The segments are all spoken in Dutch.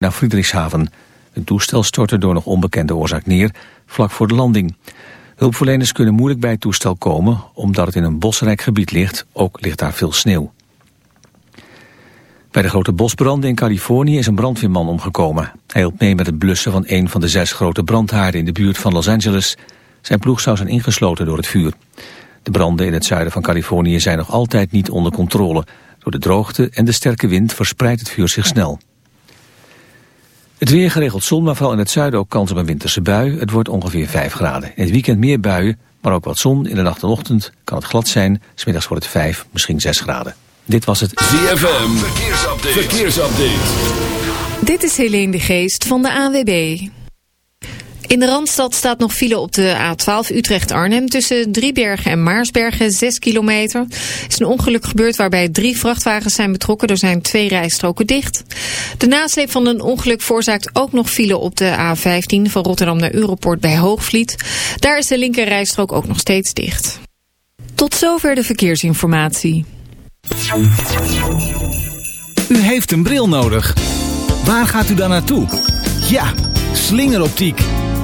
naar Friedrichshaven. Een toestel stortte door nog onbekende oorzaak neer, vlak voor de landing. Hulpverleners kunnen moeilijk bij het toestel komen, omdat het in een bosrijk gebied ligt. Ook ligt daar veel sneeuw. Bij de grote bosbranden in Californië is een brandweerman omgekomen. Hij hielp mee met het blussen van een van de zes grote brandhaarden in de buurt van Los Angeles. Zijn ploeg zou zijn ingesloten door het vuur. De branden in het zuiden van Californië zijn nog altijd niet onder controle. Door de droogte en de sterke wind verspreidt het vuur zich snel. Het weer geregeld zon, maar vooral in het zuiden ook kans op een winterse bui. Het wordt ongeveer 5 graden. In het weekend meer buien, maar ook wat zon. In de nacht en ochtend kan het glad zijn. Smiddags wordt het 5, misschien 6 graden. Dit was het ZFM Verkeersupdate. Verkeersupdate. Dit is Helene de Geest van de AWB. In de Randstad staat nog file op de A12 Utrecht-Arnhem... tussen Driebergen en Maarsbergen, 6 kilometer. Er is een ongeluk gebeurd waarbij drie vrachtwagens zijn betrokken. Er zijn twee rijstroken dicht. De nasleep van een ongeluk veroorzaakt ook nog file op de A15... van Rotterdam naar Europort bij Hoogvliet. Daar is de linker rijstrook ook nog steeds dicht. Tot zover de verkeersinformatie. U heeft een bril nodig. Waar gaat u dan naartoe? Ja, slingeroptiek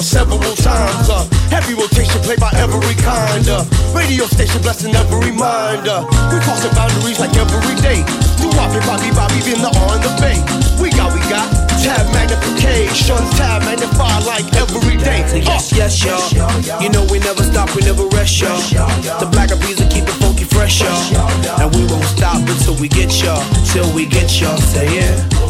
Four, several times. Uh, heavy rotation played by every kind. Uh, radio station blessing every mind. Uh, we crossing boundaries like every day. Do Bobby, Bobby, Bobby, in the on the bay. We got, we got tab magnification, tab magnify like every day. So yes, yes, y'all. You know we never stop, we never rest, y'all. The black of bees keep it funky fresh, y'all. And we won't stop until we get y'all, till we get y'all. Say yeah.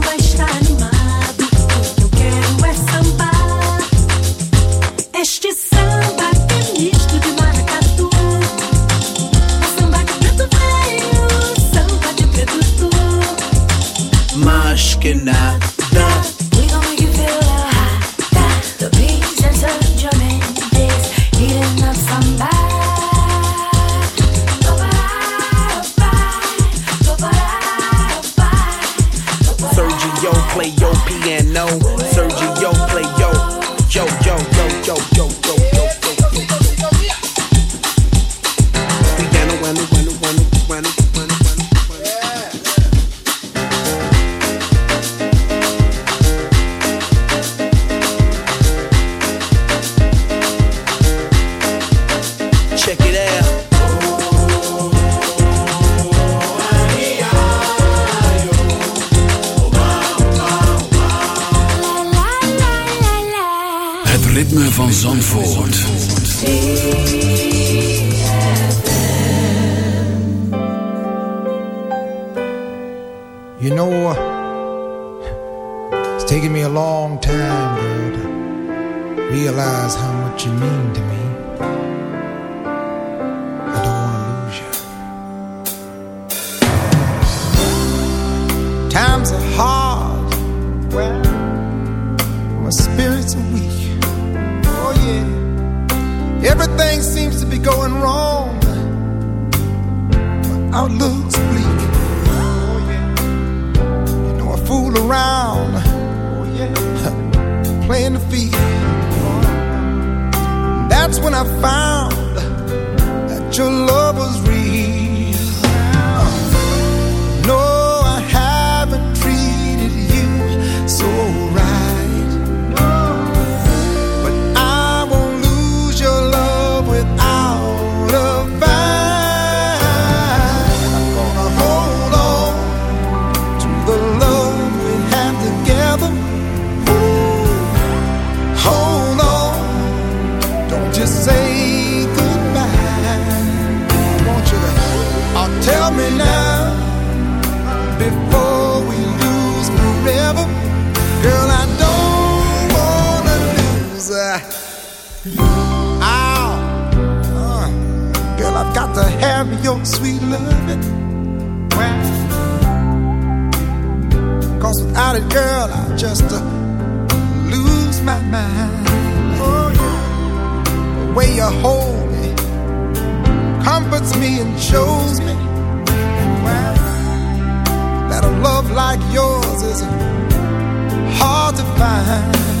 play your piano. Sergio, play yo, yo, yo, yo, yo, yo, yo, yo. Van Zandvoort. Now before we lose forever. Girl, I don't wanna lose. Uh, girl, I've got to have your sweet loving. Cause without it, girl, I just uh, lose my mind. Oh. The way you hold me comforts me and shows me that a love like yours is hard to find.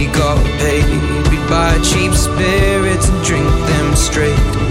buy cheap spirits and drink them straight.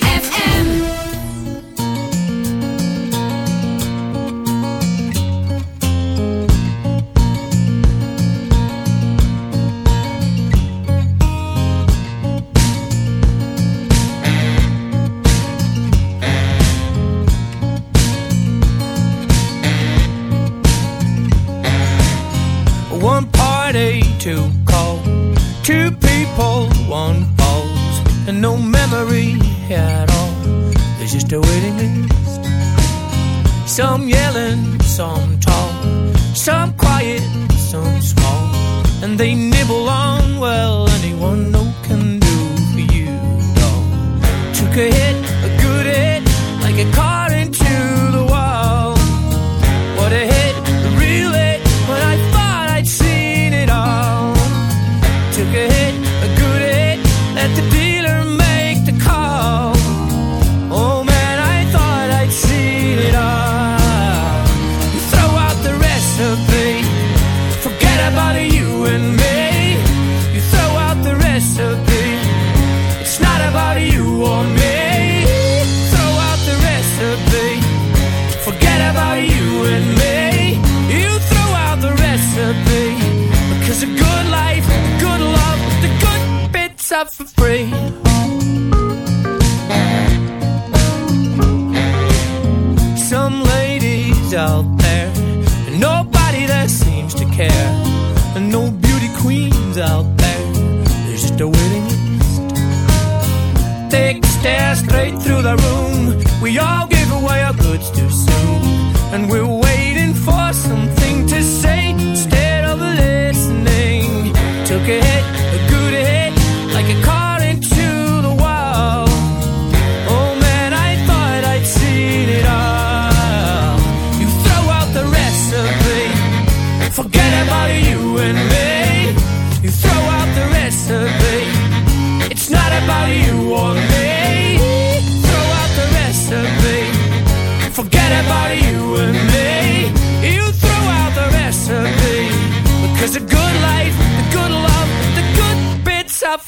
Some ladies out there, nobody that seems to care, and no beauty queens out there. There's just a waiting list. They stare straight through the room. We all give away our goods too soon, and we're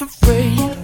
afraid.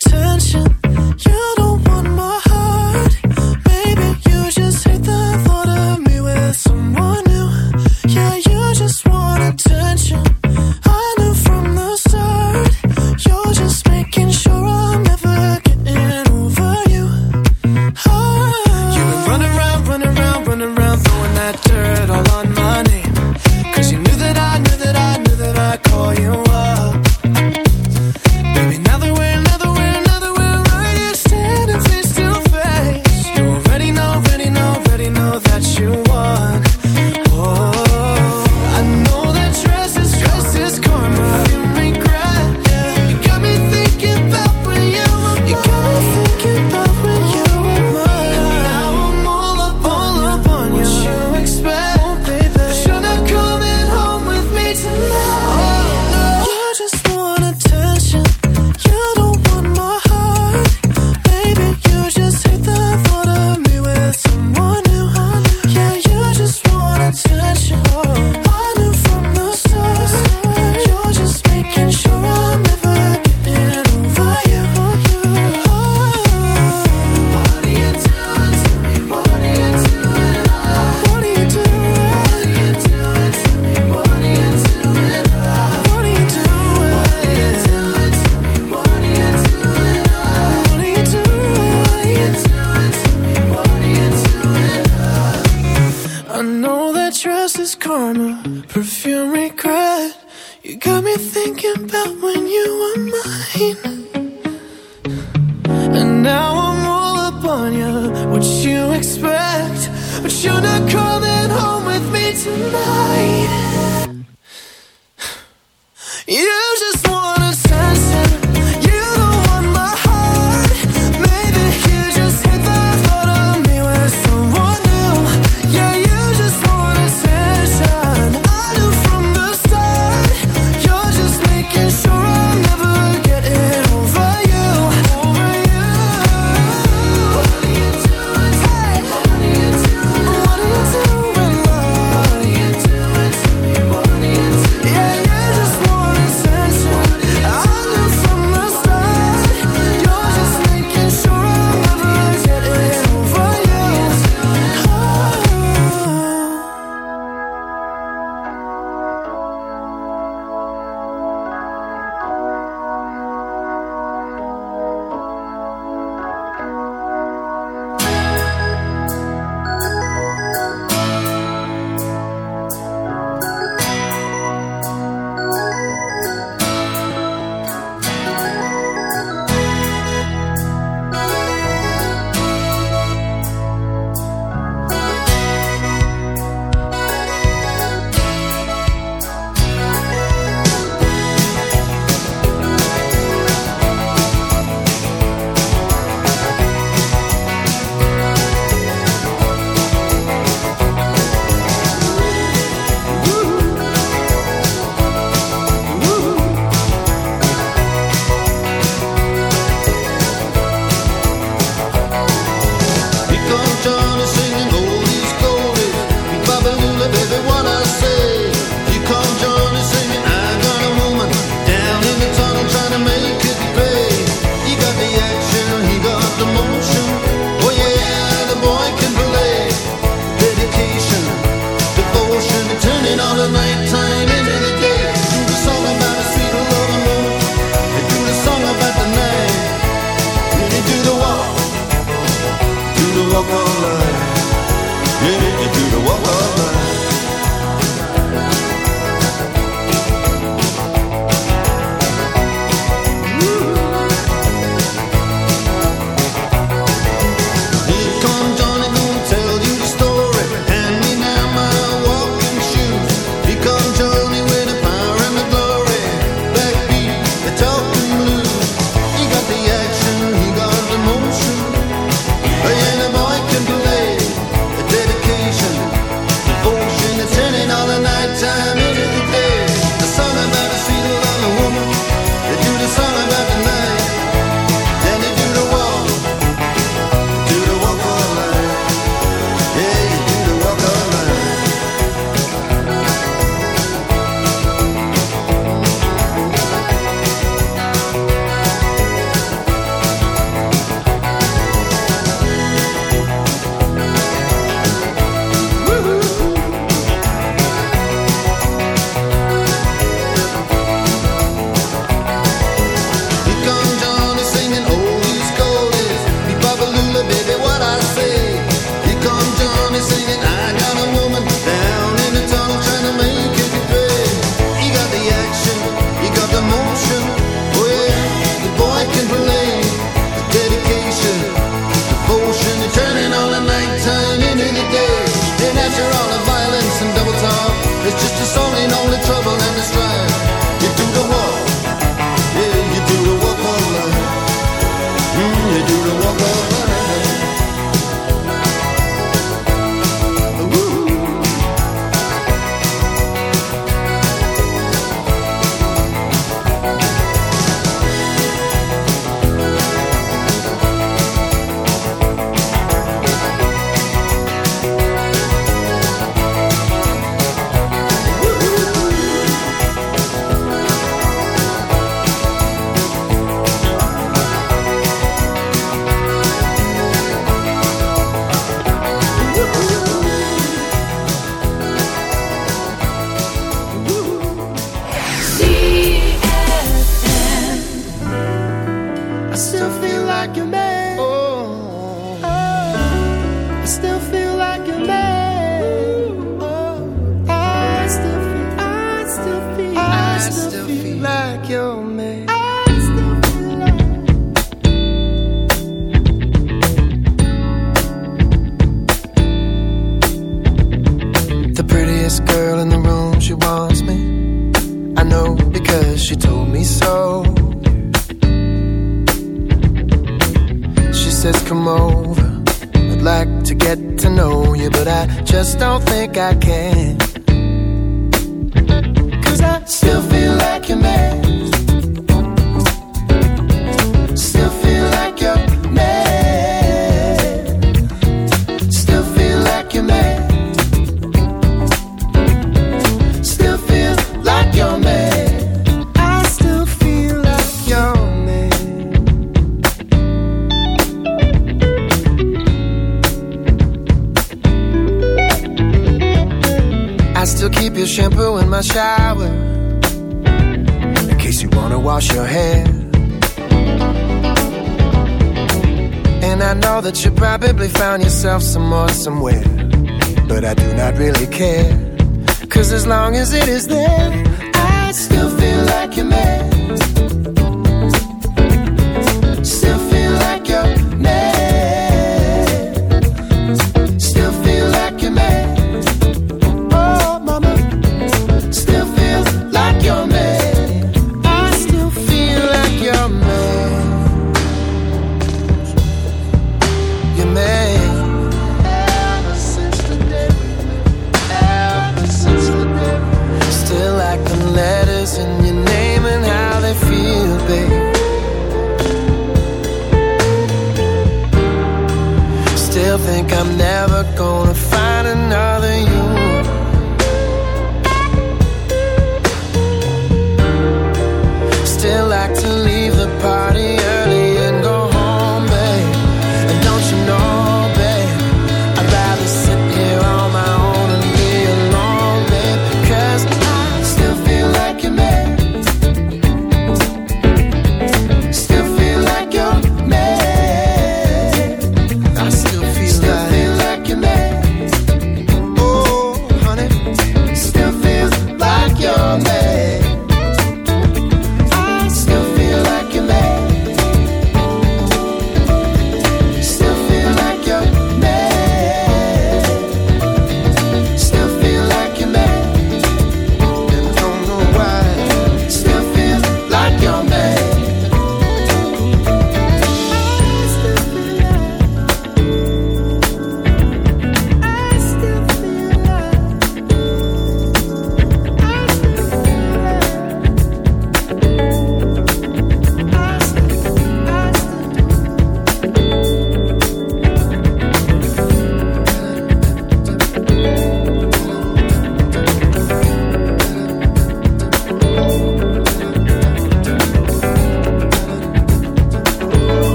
Cause as long as it is there, I still feel like your man.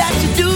that you do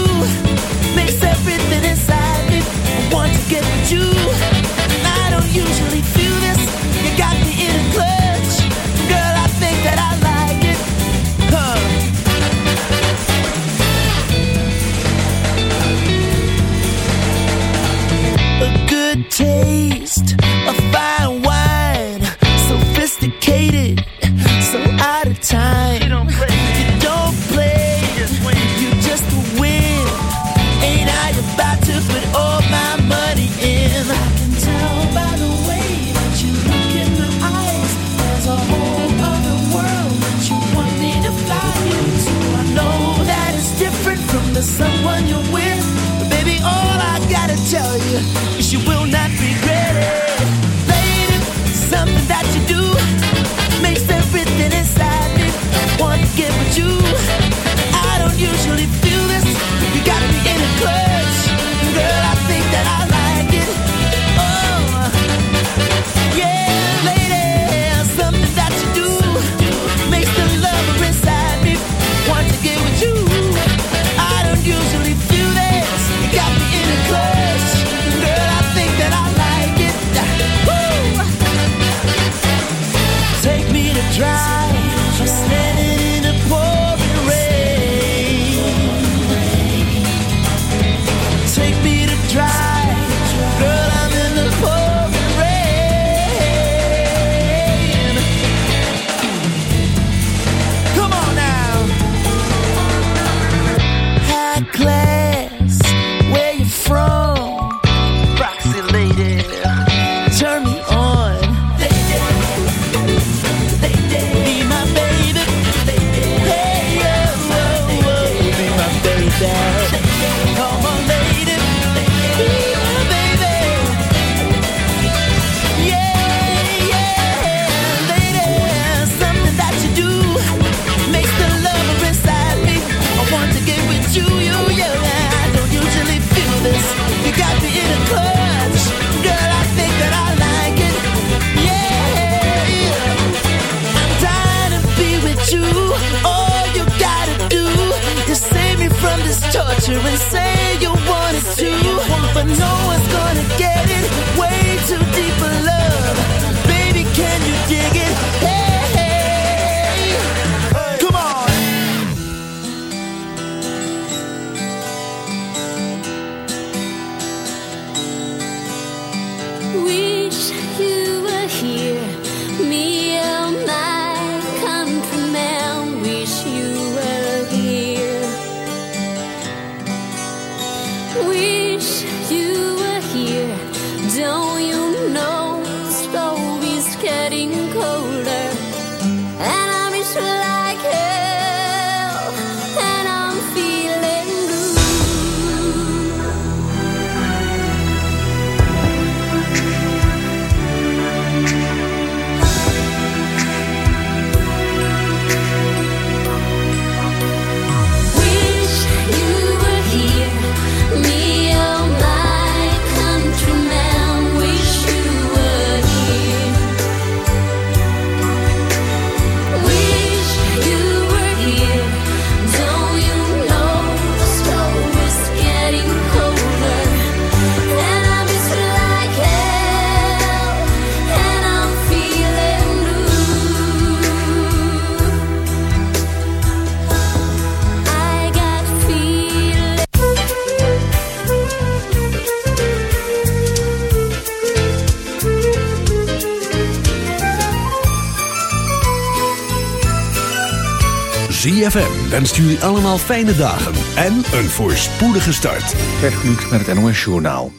wenst jullie allemaal fijne dagen en een voorspoedige start. Gert met het NOS Journaal.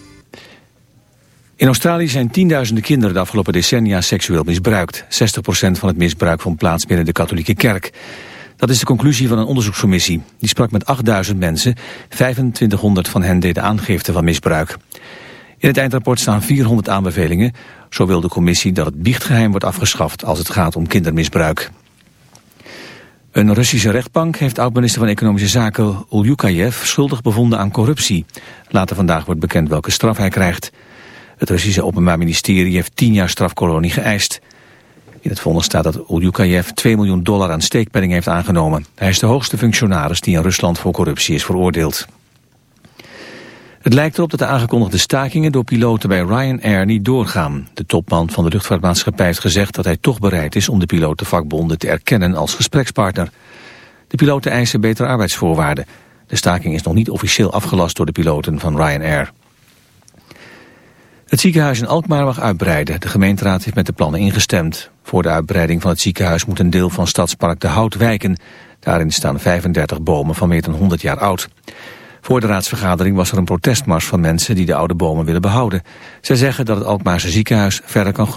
In Australië zijn tienduizenden kinderen de afgelopen decennia seksueel misbruikt. 60% van het misbruik vond plaats binnen de katholieke kerk. Dat is de conclusie van een onderzoekscommissie. Die sprak met 8000 mensen. 2500 van hen deden aangifte van misbruik. In het eindrapport staan 400 aanbevelingen. Zo wil de commissie dat het biechtgeheim wordt afgeschaft als het gaat om kindermisbruik. Een Russische rechtbank heeft oud-minister van Economische Zaken Uljukayev schuldig bevonden aan corruptie. Later vandaag wordt bekend welke straf hij krijgt. Het Russische Openbaar Ministerie heeft 10 jaar strafkolonie geëist. In het vonnis staat dat Uljukayev 2 miljoen dollar aan steekpenning heeft aangenomen. Hij is de hoogste functionaris die in Rusland voor corruptie is veroordeeld. Het lijkt erop dat de aangekondigde stakingen door piloten bij Ryanair niet doorgaan. De topman van de luchtvaartmaatschappij heeft gezegd dat hij toch bereid is om de pilotenvakbonden te erkennen als gesprekspartner. De piloten eisen betere arbeidsvoorwaarden. De staking is nog niet officieel afgelast door de piloten van Ryanair. Het ziekenhuis in Alkmaar mag uitbreiden. De gemeenteraad heeft met de plannen ingestemd. Voor de uitbreiding van het ziekenhuis moet een deel van Stadspark de Hout wijken. Daarin staan 35 bomen van meer dan 100 jaar oud. Voor de raadsvergadering was er een protestmars van mensen die de oude bomen willen behouden. Zij zeggen dat het Alkmaarse ziekenhuis verder kan groeien.